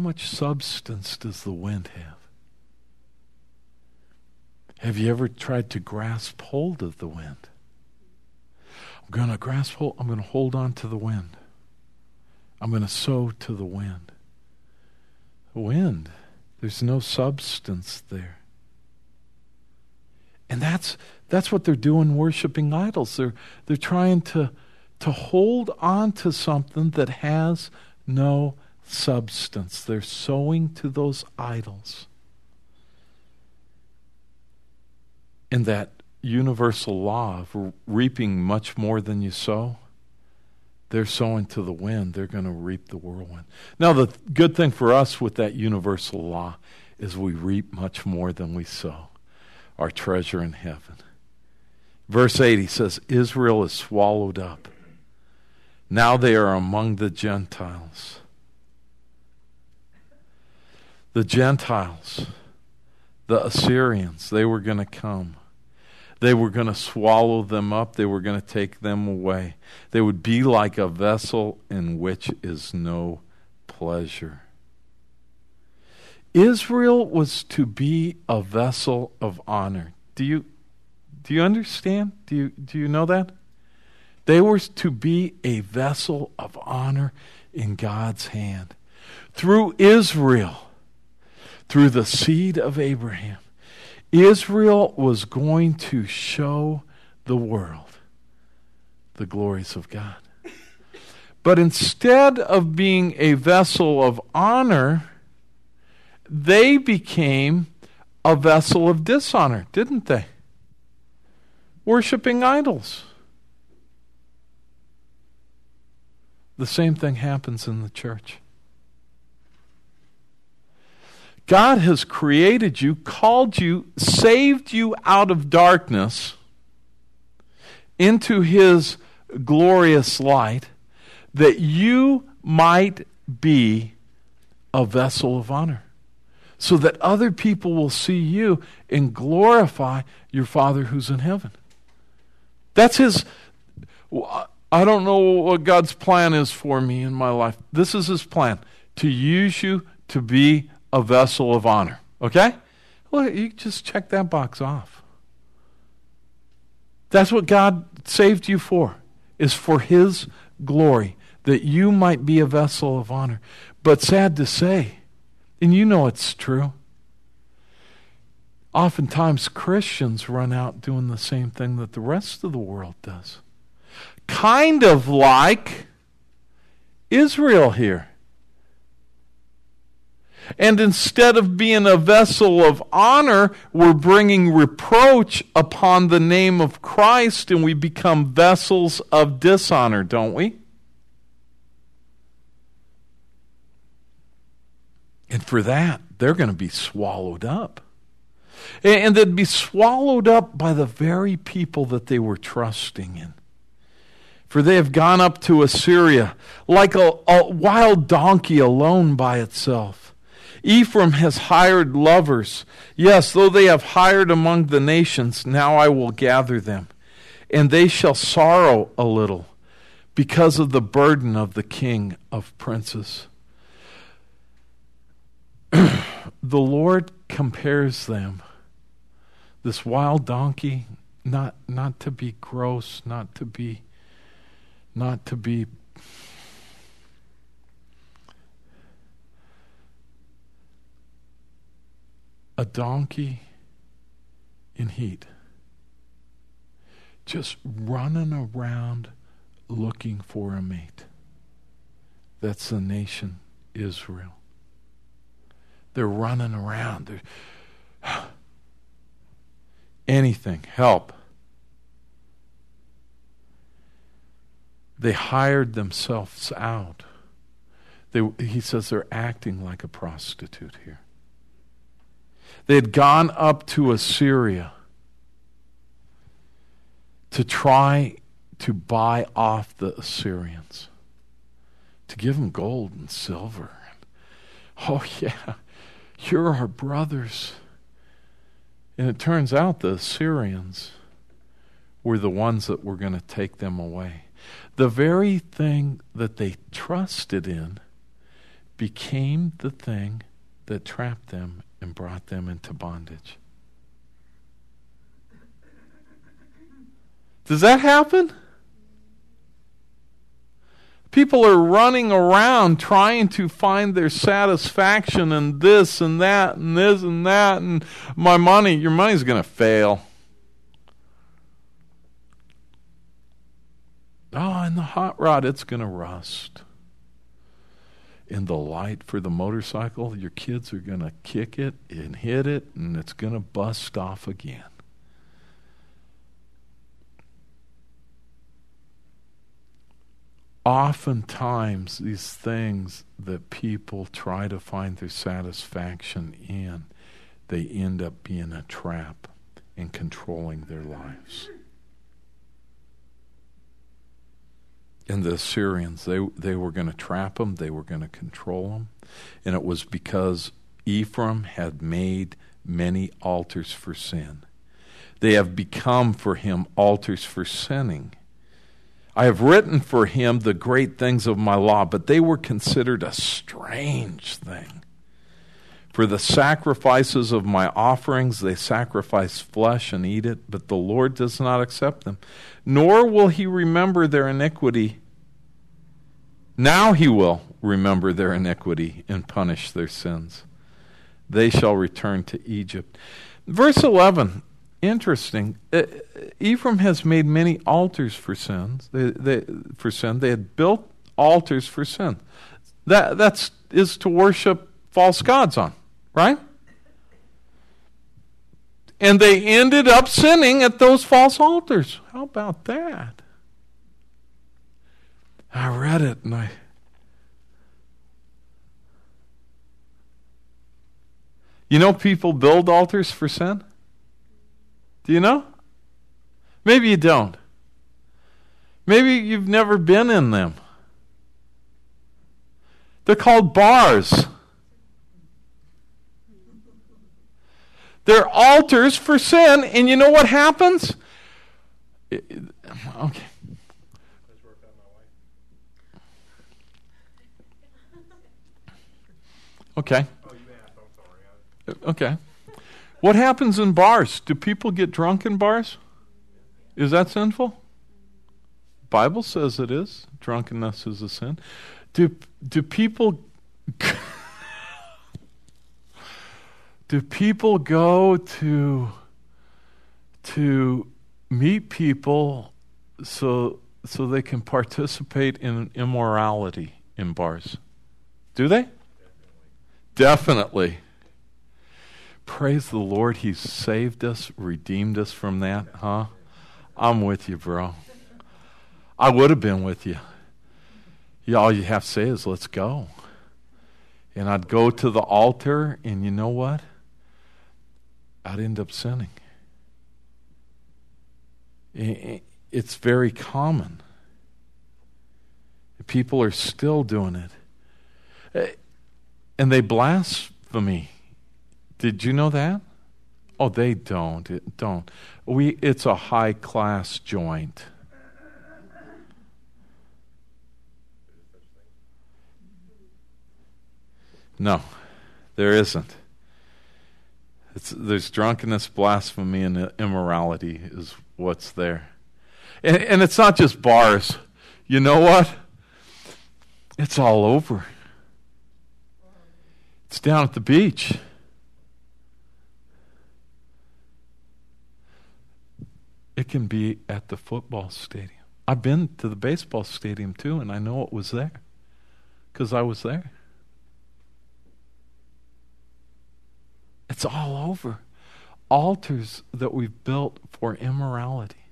much substance does the wind have? Have you ever tried to grasp hold of the wind? I'm going to grasp hold, I'm going to hold on to the wind. I'm going to sow to the wind. Wind, there's no substance there. And that's that's what they're doing worshiping idols. They're they're trying to to hold on to something that has no substance. They're sowing to those idols. In that universal law of reaping much more than you sow, they're sowing to the wind, they're going to reap the whirlwind. Now, the good thing for us with that universal law is we reap much more than we sow, our treasure in heaven. Verse 8, he says, Israel is swallowed up. Now they are among the Gentiles. The Gentiles, the Assyrians, they were going to come. They were going to swallow them up. They were going to take them away. They would be like a vessel in which is no pleasure. Israel was to be a vessel of honor. Do you do you understand? Do you do you know that? They were to be a vessel of honor in God's hand. Through Israel, through the seed of Abraham, Israel was going to show the world the glories of God. But instead of being a vessel of honor, they became a vessel of dishonor, didn't they? Worshipping idols. The same thing happens in the church. God has created you, called you, saved you out of darkness into his glorious light that you might be a vessel of honor so that other people will see you and glorify your Father who's in heaven. That's his. I don't know what God's plan is for me in my life. This is his plan to use you to be a vessel of honor. Okay? Well, you just check that box off. That's what God saved you for, is for His glory, that you might be a vessel of honor. But sad to say, and you know it's true, oftentimes Christians run out doing the same thing that the rest of the world does. Kind of like Israel here. And instead of being a vessel of honor, we're bringing reproach upon the name of Christ and we become vessels of dishonor, don't we? And for that, they're going to be swallowed up. And they'd be swallowed up by the very people that they were trusting in. For they have gone up to Assyria like a, a wild donkey alone by itself. Ephraim has hired lovers. Yes, though they have hired among the nations, now I will gather them. And they shall sorrow a little because of the burden of the king of princes. the Lord compares them, this wild donkey, not, not to be gross, not to be, not to be a donkey in heat, just running around looking for a mate. That's the nation Israel. They're running around. They're anything, help. They hired themselves out. They, he says they're acting like a prostitute here. They had gone up to Assyria to try to buy off the Assyrians, to give them gold and silver. Oh, yeah, you're our brothers. And it turns out the Assyrians were the ones that were going to take them away. The very thing that they trusted in became the thing that trapped them and brought them into bondage. Does that happen? People are running around trying to find their satisfaction in this and that and this and that and my money. Your money's going to fail. Ah, oh, and the hot rod, it's going to rust. In the light for the motorcycle, your kids are going to kick it and hit it, and it's going to bust off again. oftentimes these things that people try to find their satisfaction in, they end up being a trap in controlling their lives. And the Assyrians, they, they were going to trap them, they were going to control them. And it was because Ephraim had made many altars for sin. They have become for him altars for sinning. I have written for him the great things of my law, but they were considered a strange thing. For the sacrifices of my offerings, they sacrifice flesh and eat it, but the Lord does not accept them, nor will he remember their iniquity. Now he will remember their iniquity and punish their sins. They shall return to Egypt. Verse 11 interesting. Ephraim has made many altars for sins. They, they, for sin, they had built altars for sin. That that's is to worship false gods on, right? And they ended up sinning at those false altars. How about that? I read it and I. You know, people build altars for sin. Do you know? Maybe you don't. Maybe you've never been in them. They're called bars. They're altars for sin, and you know what happens? Okay. Okay. Okay. What happens in bars? Do people get drunk in bars? Is that sinful? Bible says it is. Drunkenness is a sin. Do do people do people go to to meet people so so they can participate in immorality in bars? Do they? Definitely. Praise the Lord, He saved us, redeemed us from that, huh? I'm with you, bro. I would have been with you. All you have to say is, let's go. And I'd go to the altar, and you know what? I'd end up sinning. It's very common. People are still doing it. And they blaspheme did you know that? Oh, they don't. It, don't. We. It's a high class joint. No, there isn't. It's, there's drunkenness, blasphemy, and immorality is what's there. And, and it's not just bars. You know what? It's all over. It's down at the beach. It can be at the football stadium. I've been to the baseball stadium too, and I know it was there because I was there. It's all over. Altars that we've built for immorality.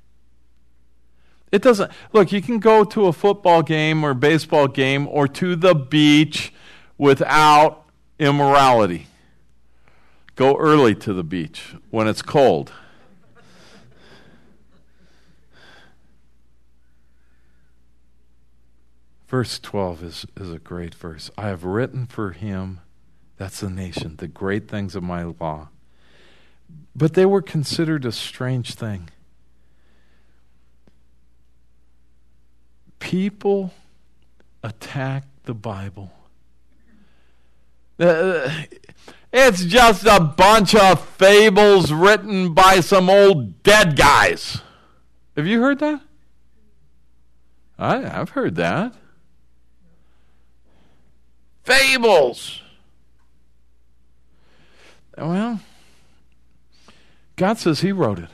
It doesn't, look, you can go to a football game or baseball game or to the beach without immorality. Go early to the beach when it's cold. Verse 12 is, is a great verse. I have written for him, that's the nation, the great things of my law. But they were considered a strange thing. People attack the Bible Uh, it's just a bunch of fables written by some old dead guys. Have you heard that? I, I've heard that. Fables. Well, God says He wrote it.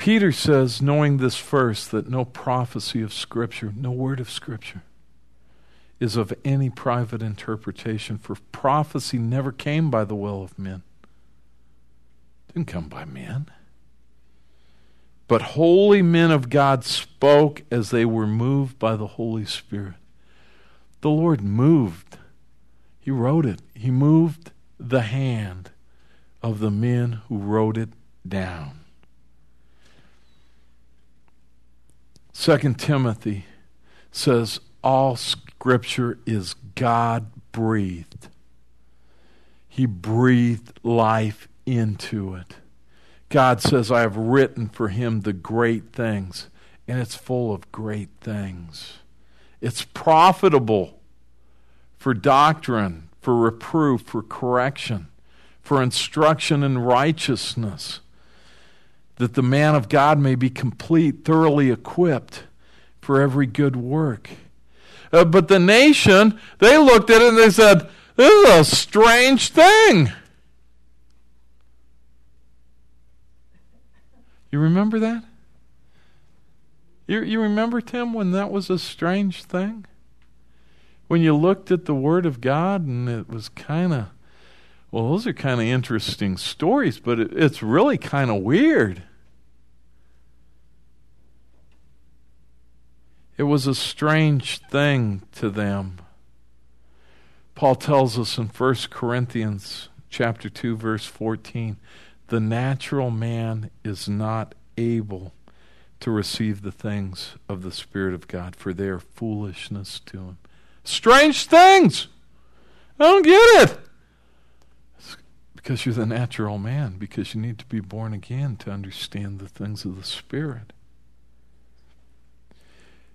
Peter says, knowing this first, that no prophecy of Scripture, no word of Scripture, is of any private interpretation, for prophecy never came by the will of men. Didn't come by men. But holy men of God spoke as they were moved by the Holy Spirit. The Lord moved. He wrote it. He moved the hand of the men who wrote it down. Second Timothy says all scripture is God breathed. He breathed life into it. God says, I have written for him the great things, and it's full of great things. It's profitable for doctrine, for reproof, for correction, for instruction in righteousness that the man of God may be complete, thoroughly equipped for every good work. Uh, but the nation, they looked at it and they said, This is a strange thing. You remember that? You, you remember, Tim, when that was a strange thing? When you looked at the Word of God and it was kind of, well, those are kind of interesting stories, but it, it's really kind of weird. It was a strange thing to them. Paul tells us in 1 Corinthians chapter 2 verse 14, the natural man is not able to receive the things of the spirit of God for they are foolishness to him. Strange things. I don't get it. It's because you're the natural man, because you need to be born again to understand the things of the spirit.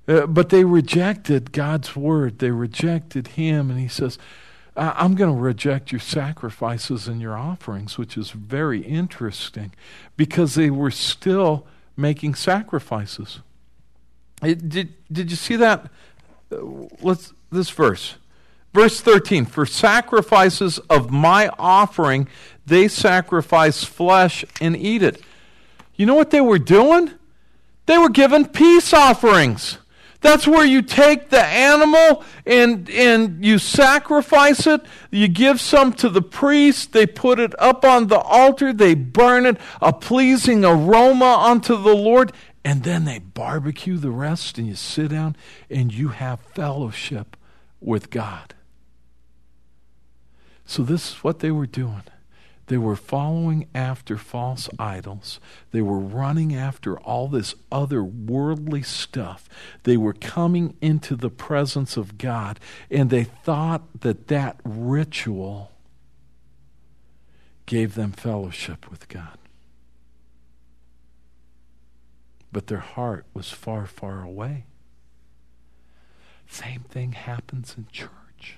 Uh, but they rejected God's word. They rejected Him. And He says, I'm going to reject your sacrifices and your offerings, which is very interesting because they were still making sacrifices. It, did, did you see that? Uh, let's, this verse. Verse 13 For sacrifices of my offering, they sacrifice flesh and eat it. You know what they were doing? They were giving peace offerings. That's where you take the animal and, and you sacrifice it. You give some to the priest. They put it up on the altar. They burn it, a pleasing aroma unto the Lord. And then they barbecue the rest, and you sit down and you have fellowship with God. So, this is what they were doing. They were following after false idols. They were running after all this other worldly stuff. They were coming into the presence of God, and they thought that that ritual gave them fellowship with God. But their heart was far, far away. Same thing happens in church.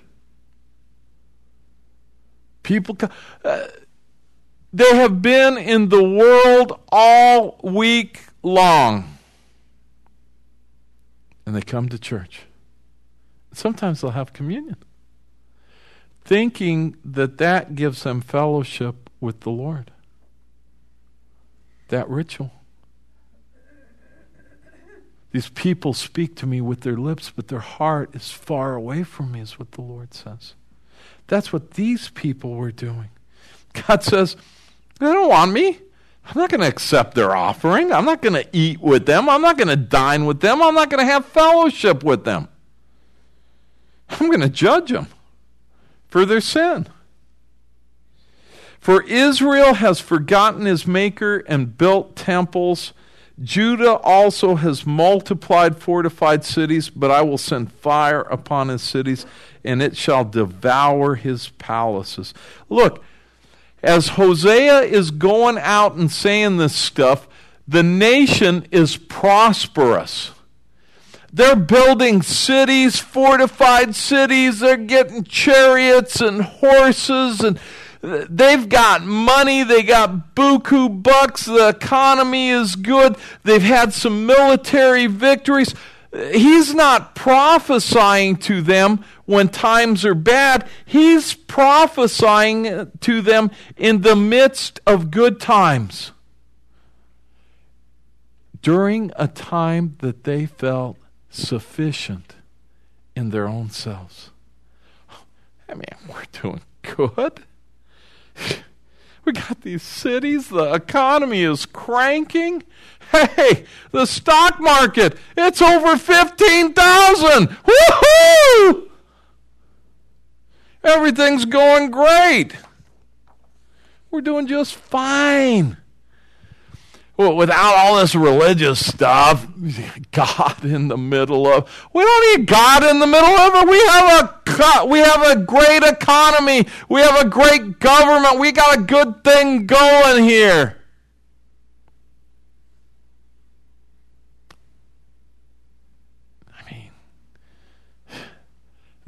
People. Uh, they have been in the world all week long. And they come to church. Sometimes they'll have communion, thinking that that gives them fellowship with the Lord. That ritual. These people speak to me with their lips, but their heart is far away from me, is what the Lord says. That's what these people were doing. God says, they don't want me. I'm not going to accept their offering. I'm not going to eat with them. I'm not going to dine with them. I'm not going to have fellowship with them. I'm going to judge them for their sin. For Israel has forgotten his maker and built temples. Judah also has multiplied fortified cities, but I will send fire upon his cities, and it shall devour his palaces. Look, as Hosea is going out and saying this stuff, the nation is prosperous. They're building cities, fortified cities. They're getting chariots and horses and they've got money. They got buku bucks. The economy is good. They've had some military victories. He's not prophesying to them when times are bad. He's prophesying to them in the midst of good times. During a time that they felt sufficient in their own selves. I mean, we're doing good. We got these cities, the economy is cranking. Hey, the stock market, it's over 15,000. Woohoo! Everything's going great. We're doing just fine well, without all this religious stuff, God in the middle of we don't need God in the middle of it. We have a we have a great economy. We have a great government. We got a good thing going here.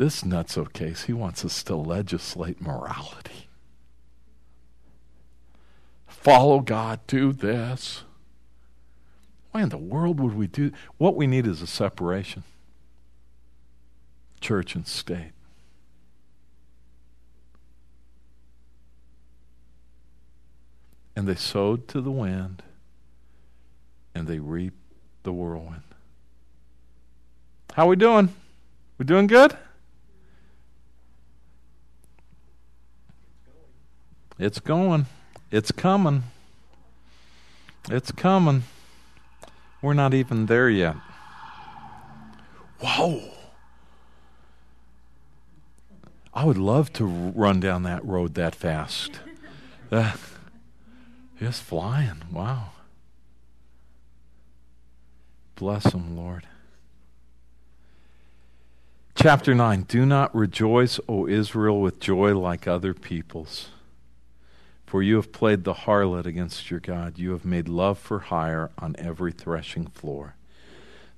This nutso case, he wants us to legislate morality follow God, do this. Why in the world would we do? What we need is a separation church and state. And they sowed to the wind, and they reaped the whirlwind. How we doing? We doing good? It's going. It's coming. It's coming. We're not even there yet. Whoa. I would love to run down that road that fast. Uh, just flying. Wow. Bless them, Lord. Chapter 9 Do not rejoice, O Israel, with joy like other peoples. For you have played the harlot against your God. You have made love for hire on every threshing floor.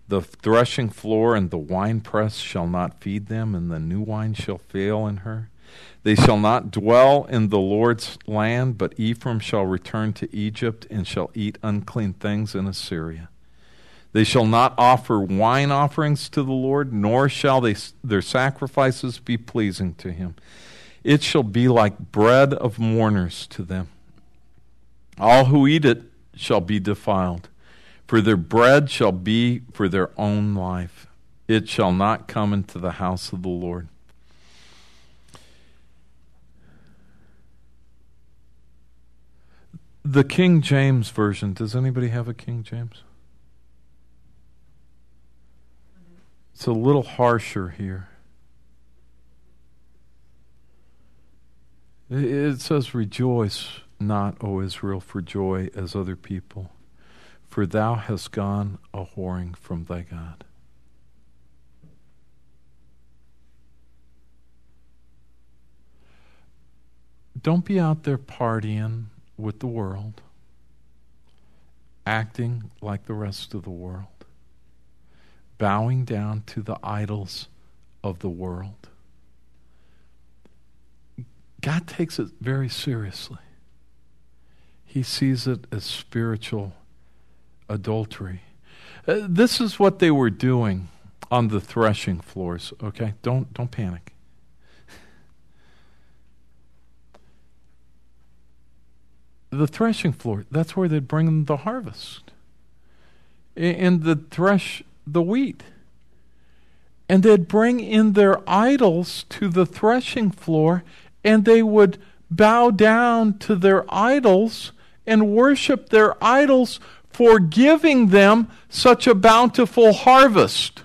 The threshing floor and the winepress shall not feed them, and the new wine shall fail in her. They shall not dwell in the Lord's land, but Ephraim shall return to Egypt and shall eat unclean things in Assyria. They shall not offer wine offerings to the Lord, nor shall they, their sacrifices be pleasing to him. It shall be like bread of mourners to them. All who eat it shall be defiled, for their bread shall be for their own life. It shall not come into the house of the Lord. The King James Version, does anybody have a King James? It's a little harsher here. It says, Rejoice not, O Israel, for joy as other people, for thou hast gone a whoring from thy God. Don't be out there partying with the world, acting like the rest of the world, bowing down to the idols of the world. God takes it very seriously. He sees it as spiritual adultery. Uh, this is what they were doing on the threshing floors, okay? Don't don't panic. the threshing floor, that's where they'd bring the harvest. And the thresh the wheat. And they'd bring in their idols to the threshing floor and they would bow down to their idols and worship their idols for giving them such a bountiful harvest.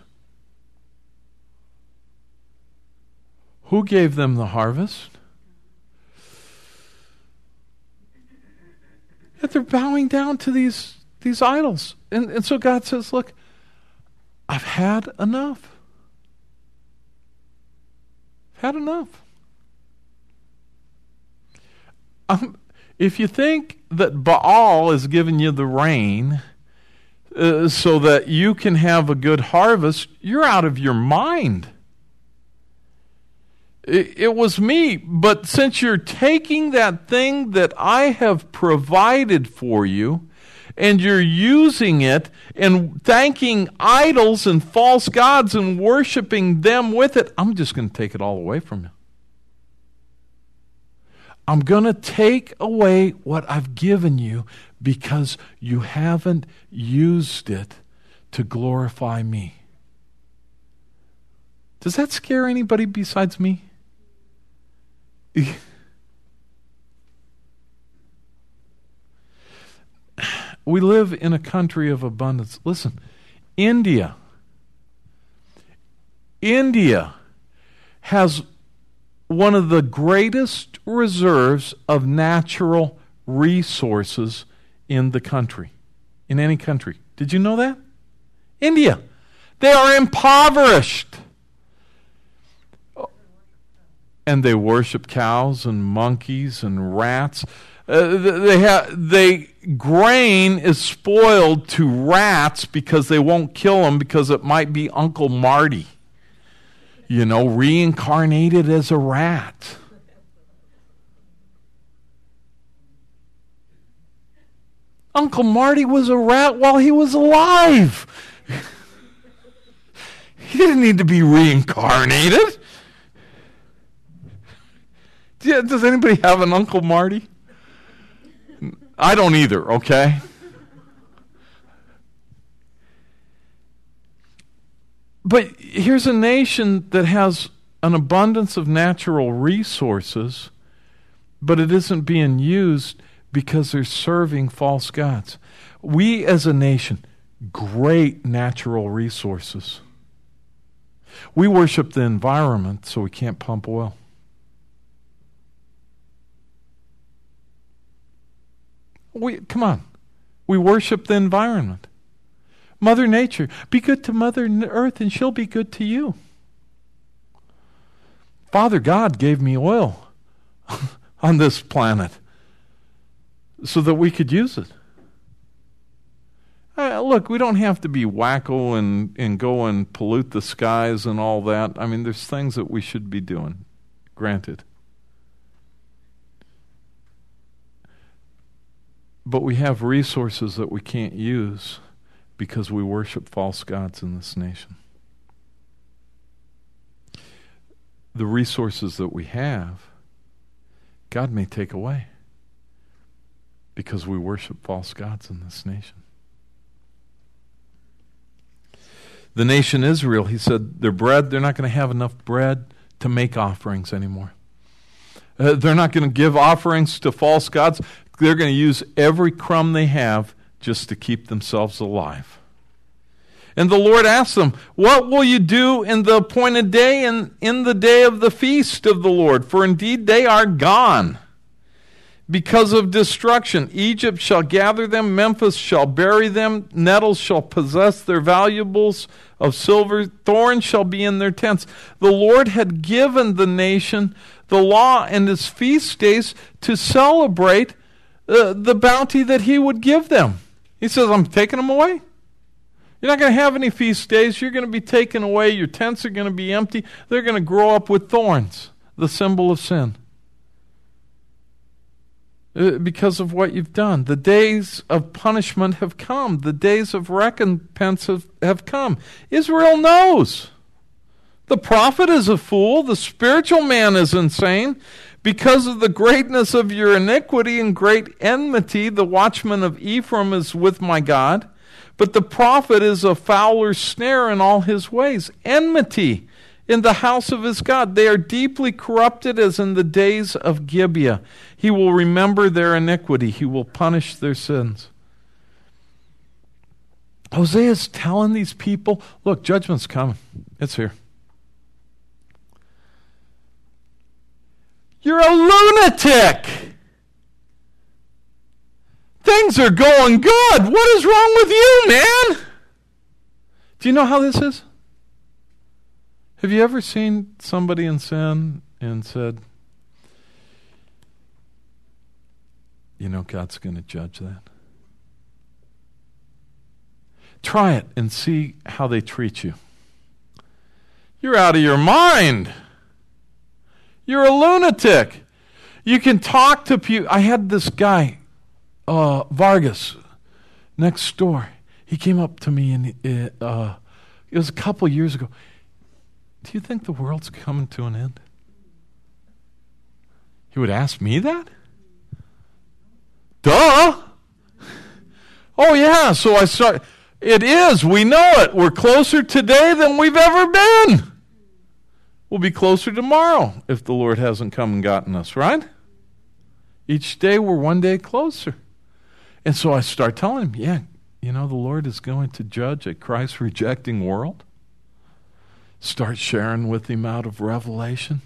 Who gave them the harvest? Yet they're bowing down to these, these idols. And, and so God says, Look, I've had enough. I've had enough. Um, if you think that Baal is giving you the rain, uh, so that you can have a good harvest, you're out of your mind. It, it was me, but since you're taking that thing that I have provided for you and you're using it and thanking idols and false gods and worshiping them with it, I'm just going to take it all away from you. I'm going to take away what I've given you because you haven't used it to glorify me. Does that scare anybody besides me? we live in a country of abundance. Listen, India. India has one of the greatest reserves of natural resources in the country, in any country. Did you know that? India. They are impoverished. And they worship cows and monkeys and rats. Uh, they have they grain is spoiled to rats because they won't kill them because it might be Uncle Marty, you know, reincarnated as a rat. Uncle Marty was a rat while he was alive. he didn't need to be reincarnated. Does anybody have an Uncle Marty? I don't either, okay? But here's a nation that has an abundance of natural resources, but it isn't being used because they're serving false gods. We as a nation, great natural resources. We worship the environment, so we can't pump oil. We, come on. We worship the environment. Mother Nature. Be good to Mother Earth, and she'll be good to you. Father God gave me oil on this planet so that we could use it. Uh, look, we don't have to be wacko and, and go and pollute the skies and all that. I mean, there's things that we should be doing, granted. But we have resources that we can't use because we worship false gods in this nation. The resources that we have, God may take away because we worship false gods in this nation. The nation Israel, he said, their bread, they're not going to have enough bread to make offerings anymore. Uh, they're not going to give offerings to false gods. They're going to use every crumb they have just to keep themselves alive. And the Lord asked them, What will you do in the appointed day and in the day of the feast of the Lord? For indeed they are gone because of destruction. Egypt shall gather them, Memphis shall bury them, nettles shall possess their valuables of silver, thorns shall be in their tents. The Lord had given the nation the law and his feast days to celebrate uh, the bounty that He would give them. He says, I'm taking them away. You're not going to have any feast days. You're going to be taken away. Your tents are going to be empty. They're going to grow up with thorns, the symbol of sin. Uh, because of what you've done. The days of punishment have come, the days of recompense have, have come. Israel knows. The prophet is a fool, the spiritual man is insane. Because of the greatness of your iniquity and great enmity, the watchman of Ephraim is with my God. But the prophet is a fowler's snare in all his ways. Enmity in the house of his God. They are deeply corrupted as in the days of Gibeah. He will remember their iniquity, he will punish their sins. Hosea is telling these people look, judgment's coming. It's here. You're a lunatic. Things are going good. What is wrong with you, man? Do you know how this is? Have you ever seen somebody in sin and said, you know, God's going to judge that? Try it and see how they treat you. You're out of your mind. You're a lunatic. You can talk to people. I had this guy, uh, Vargas, next door. He came up to me and it, uh, it was a couple years ago. Do you think the world's coming to an end? He would ask me that? Duh! Oh, yeah. So I start. It is. We know it. We're closer today than we've ever been. We'll be closer tomorrow if the Lord hasn't come and gotten us, right? Each day we're one day closer. And so I start telling him, yeah, you know, the Lord is going to judge a Christ rejecting world. Start sharing with him out of Revelation.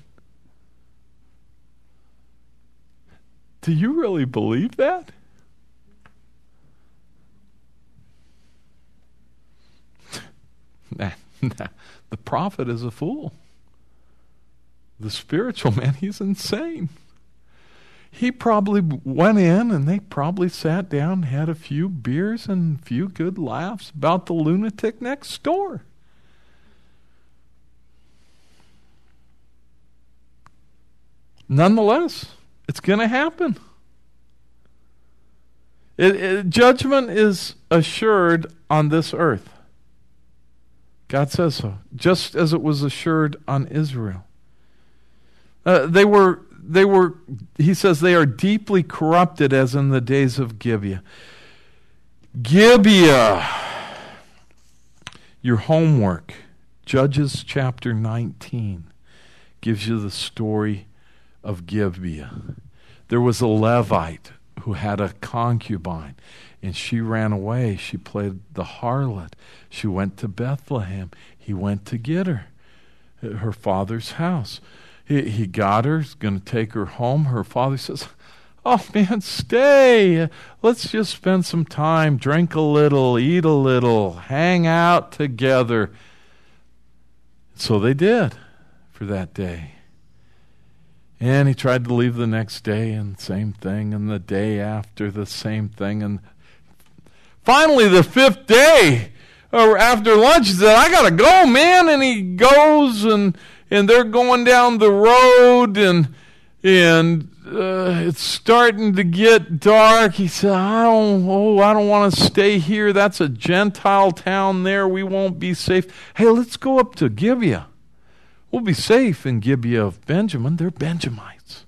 Do you really believe that? nah, nah. The prophet is a fool. The spiritual man, he's insane he probably went in and they probably sat down, had a few beers and a few good laughs about the lunatic next door. Nonetheless, it's going to happen. It, it, judgment is assured on this earth. God says so, just as it was assured on Israel. Uh, they were they were, he says, they are deeply corrupted as in the days of Gibeah. Gibeah, your homework, Judges chapter 19, gives you the story of Gibeah. There was a Levite who had a concubine, and she ran away. She played the harlot. She went to Bethlehem. He went to get her, her father's house. He, he got her, he's going to take her home. Her father says, Oh man, stay. Let's just spend some time, drink a little, eat a little, hang out together. So they did for that day. And he tried to leave the next day, and same thing, and the day after, the same thing. And finally, the fifth day, or after lunch, he said, I got to go, man. And he goes, and and they're going down the road and and uh, it's starting to get dark. He said, "I don't, oh, I don't want to stay here. That's a Gentile town. There, we won't be safe. Hey, let's go up to Gibeah. We'll be safe in Gibeah of Benjamin. They're Benjamites."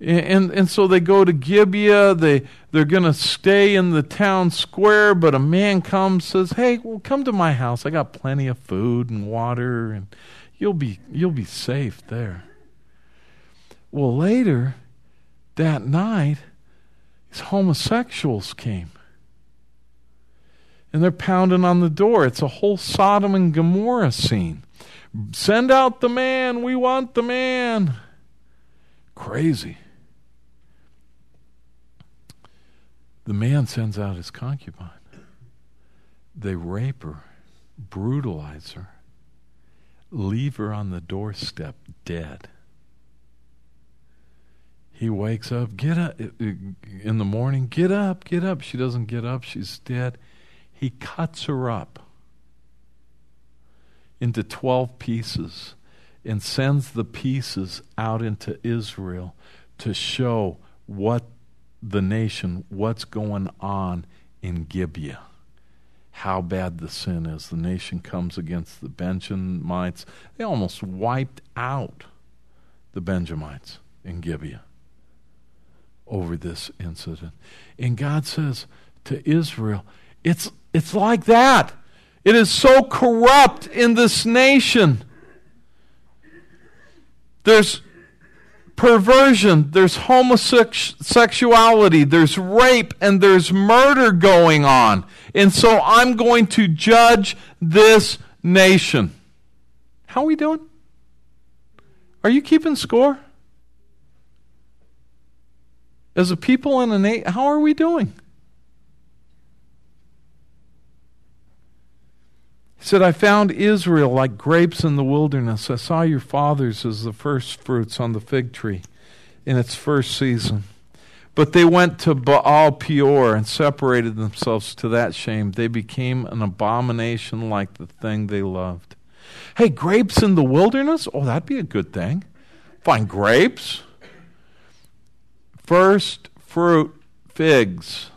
And, and, so they go to Gibeah. They they're going to stay in the town square. But a man comes, says, "Hey, well, come to my house. I got plenty of food and water and." You'll be, you'll be safe there. Well, later that night, these homosexuals came. And they're pounding on the door. It's a whole Sodom and Gomorrah scene. Send out the man. We want the man. Crazy. The man sends out his concubine. They rape her, brutalize her leave her on the doorstep dead. He wakes up, get up in the morning, get up, get up. She doesn't get up, she's dead. He cuts her up into 12 pieces and sends the pieces out into Israel to show what the nation, what's going on in Gibeah how bad the sin is. The nation comes against the Benjamites. They almost wiped out the Benjamites in Gibeah over this incident. And God says to Israel, it's, it's like that. It is so corrupt in this nation. There's perversion, there's homosexuality, there's rape, and there's murder going on. And so I'm going to judge this nation. How are we doing? Are you keeping score? As a people and a nation, how are we doing? He said, I found Israel like grapes in the wilderness. I saw your fathers as the first fruits on the fig tree in its first season. But they went to Baal Peor and separated themselves to that shame. They became an abomination like the thing they loved. Hey, grapes in the wilderness? Oh, that'd be a good thing. Find grapes. First fruit, figs,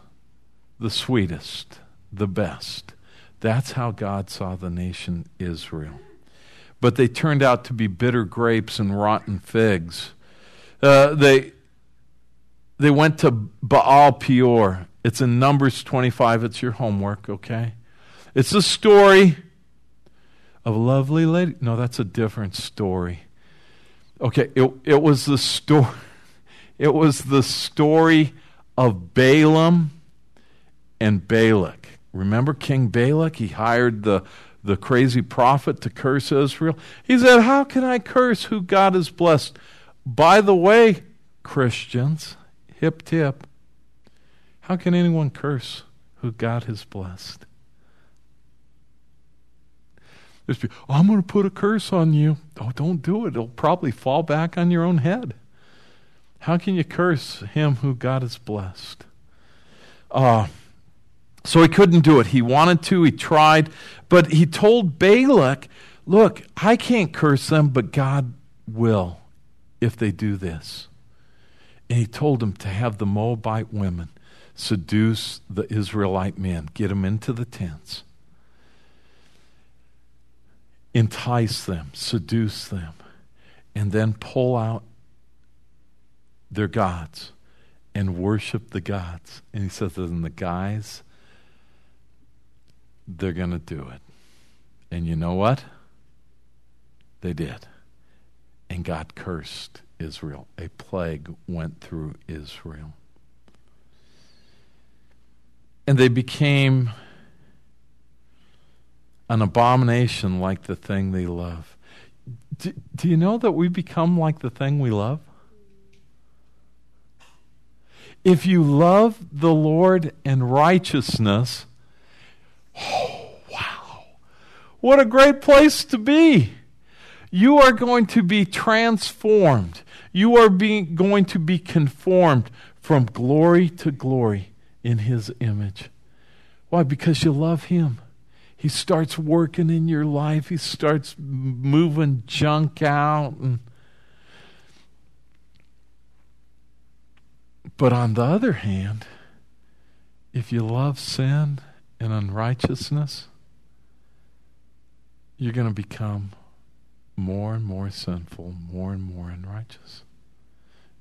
the sweetest, the best. That's how God saw the nation Israel. But they turned out to be bitter grapes and rotten figs. Uh, they they went to Baal Peor. It's in Numbers 25. It's your homework, okay? It's a story of a lovely lady. No, that's a different story. Okay, it, it was the story. It was the story of Balaam and Balak. Remember King Balak? He hired the, the crazy prophet to curse Israel. He said, How can I curse who God has blessed? By the way, Christians, hip tip. How can anyone curse who God has blessed? There's oh, I'm going to put a curse on you. Oh, don't do it. It'll probably fall back on your own head. How can you curse him who God has blessed? Uh, so he couldn't do it. He wanted to, he tried, but he told Balak, Look, I can't curse them, but God will if they do this. And he told him to have the Moabite women seduce the Israelite men, get them into the tents, entice them, seduce them, and then pull out their gods and worship the gods. And he says, and the guys, they're going to do it. And you know what? They did. And God cursed Israel. A plague went through Israel. And they became an abomination like the thing they love. Do, do, you know that we become like the thing we love? If you love the Lord and righteousness, oh, wow, what a great place to be! You are going to be transformed. You are being, going to be conformed from glory to glory in His image. Why? Because you love Him. He starts working in your life. He starts moving junk out. And, but on the other hand, if you love sin and unrighteousness, you're going to become more and more sinful, more and more unrighteous.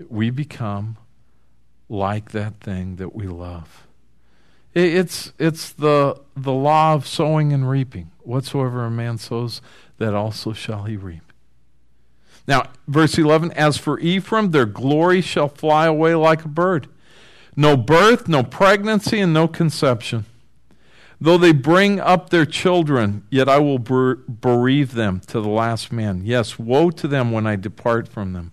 We become like that thing that we love. It's, it's the, the law of sowing and reaping. Whatsoever a man sows, that also shall he reap. Now, verse 11 As for Ephraim, their glory shall fly away like a bird. No birth, no pregnancy, and no conception. Though they bring up their children, yet I will bereave them to the last man. Yes, woe to them when I depart from them.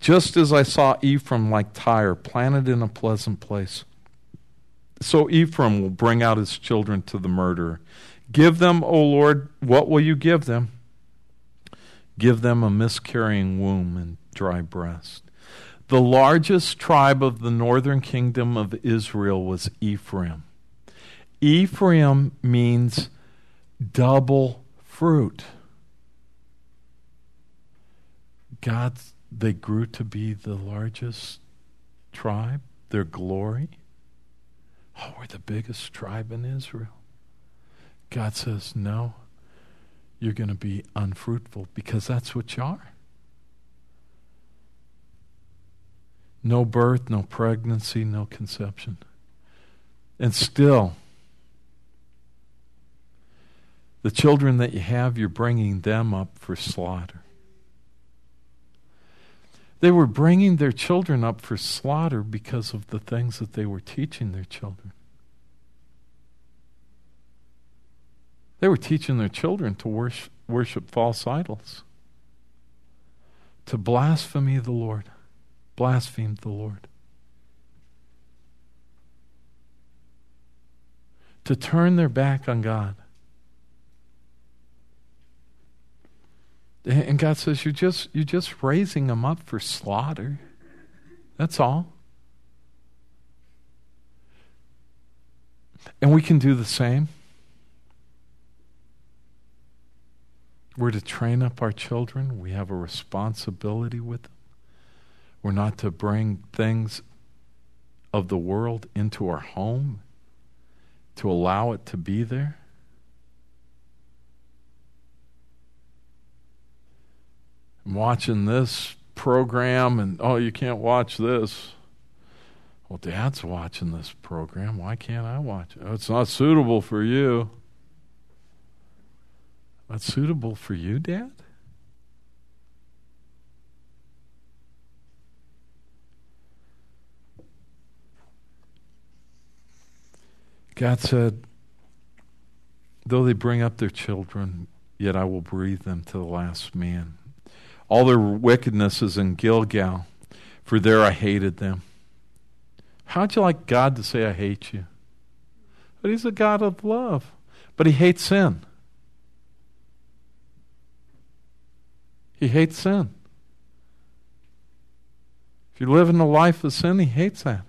Just as I saw Ephraim like Tyre, planted in a pleasant place. So Ephraim will bring out his children to the murderer. Give them, O Lord, what will you give them? Give them a miscarrying womb and dry breast. The largest tribe of the northern kingdom of Israel was Ephraim. Ephraim means double fruit. God, they grew to be the largest tribe, their glory. Oh, we're the biggest tribe in Israel. God says, no, you're going to be unfruitful because that's what you are. No birth, no pregnancy, no conception. And still, the children that you have, you're bringing them up for slaughter. They were bringing their children up for slaughter because of the things that they were teaching their children. They were teaching their children to worship, worship false idols, to blaspheme the Lord, blaspheme the Lord, to turn their back on God. And God says, You're just, you're just raising them up for slaughter. That's all. And we can do the same. We're to train up our children. We have a responsibility with them. We're not to bring things of the world into our home, to allow it to be there. I'm watching this program, and oh, you can't watch this. Well, Dad's watching this program. Why can't I watch it? Oh, it's not suitable for you. Not suitable for you, Dad? God said, Though they bring up their children, yet I will breathe them to the last man. All their wickedness is in Gilgal, for there I hated them. How'd you like God to say, I hate you? But He's a God of love, but He hates sin. He hates sin. If you live in a life of sin, He hates that.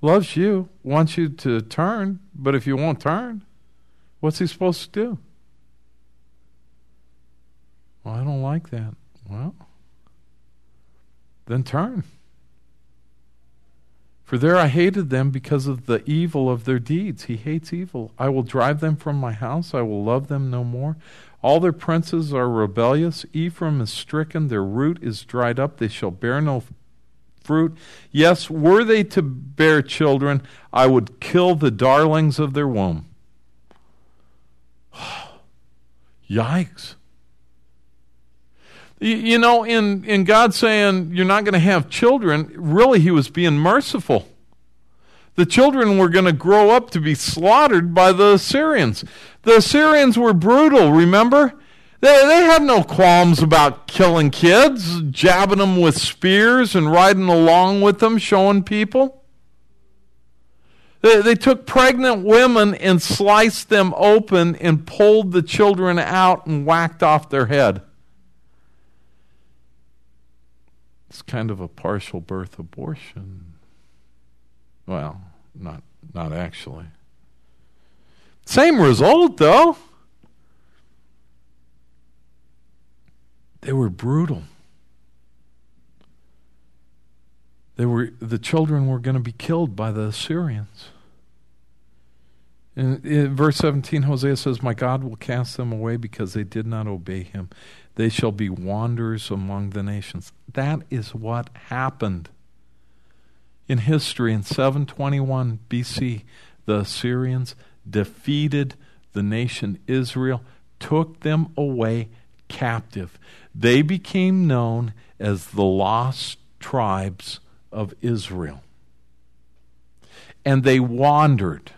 Loves you, wants you to turn, but if you won't turn, what's He supposed to do? Well, I don't like that. Well, then turn. For there I hated them because of the evil of their deeds. He hates evil. I will drive them from my house. I will love them no more. All their princes are rebellious. Ephraim is stricken. Their root is dried up. They shall bear no fruit. Yes, were they to bear children, I would kill the darlings of their womb. Yikes. You know, in, in God saying you're not going to have children, really, He was being merciful. The children were going to grow up to be slaughtered by the Assyrians. The Assyrians were brutal, remember? They, they had no qualms about killing kids, jabbing them with spears and riding along with them, showing people. They, they took pregnant women and sliced them open and pulled the children out and whacked off their head. It's kind of a partial birth abortion. Well, not not actually. Same result though. They were brutal. They were the children were going to be killed by the Assyrians. In, in, verse 17, Hosea says, My God will cast them away because they did not obey him. They shall be wanderers among the nations. That is what happened in history in 721 BC. The Assyrians defeated the nation Israel, took them away captive. They became known as the lost tribes of Israel. And they wandered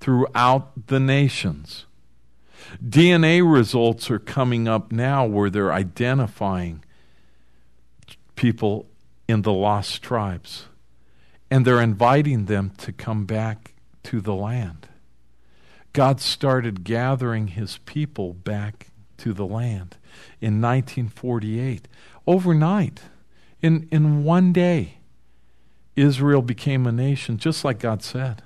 throughout the nations. DNA results are coming up now where they're identifying people in the lost tribes. And they're inviting them to come back to the land. God started gathering his people back to the land in 1948. Overnight, in, in one day, Israel became a nation, just like God said.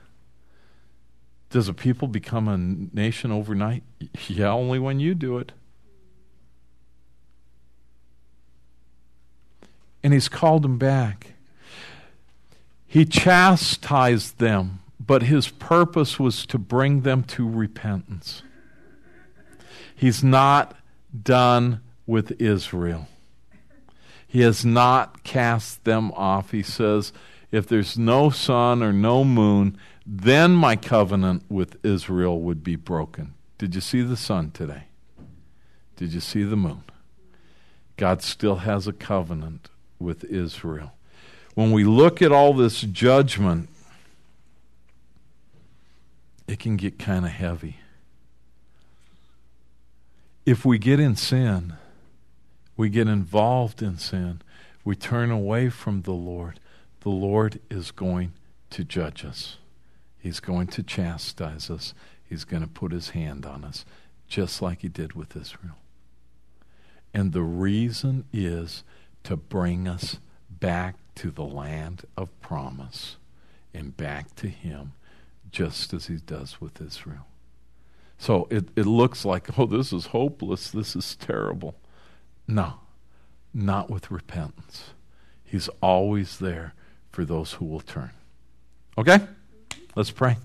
Does a people become a nation overnight? Yeah, only when you do it. And he's called them back. He chastised them, but his purpose was to bring them to repentance. He's not done with Israel. He has not cast them off. He says, if there's no sun or no moon, then my covenant with Israel would be broken. Did you see the sun today? Did you see the moon? God still has a covenant with Israel. When we look at all this judgment, it can get kind of heavy. If we get in sin, we get involved in sin, we turn away from the Lord, the Lord is going to judge us. He's going to chastise us. He's going to put his hand on us, just like he did with Israel. And the reason is to bring us back to the land of promise and back to him just as he does with Israel. So it, it looks like, oh, this is hopeless, this is terrible. No, not with repentance. He's always there for those who will turn. Okay? Let's pray.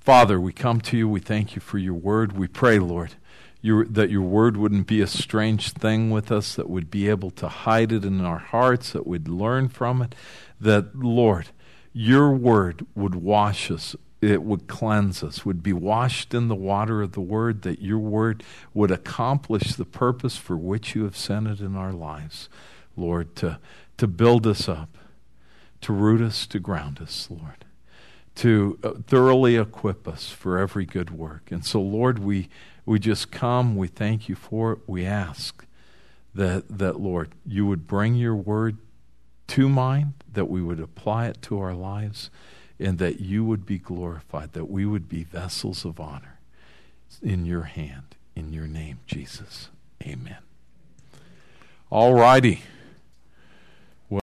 Father, we come to you. We thank you for your word. We pray, Lord, your, that your word wouldn't be a strange thing with us, that would be able to hide it in our hearts, that we'd learn from it. That, Lord, your word would wash us it would cleanse us, would be washed in the water of the Word, that your Word would accomplish the purpose for which you have sent it in our lives, Lord, to, to build us up, to root us, to ground us, Lord, to uh, thoroughly equip us for every good work. And so, Lord, we, we just come, we thank you for it, we ask that, that, Lord, you would bring your Word to mind, that we would apply it to our lives and that you would be glorified, that we would be vessels of honor in your hand, in your name, Jesus. Amen. All righty.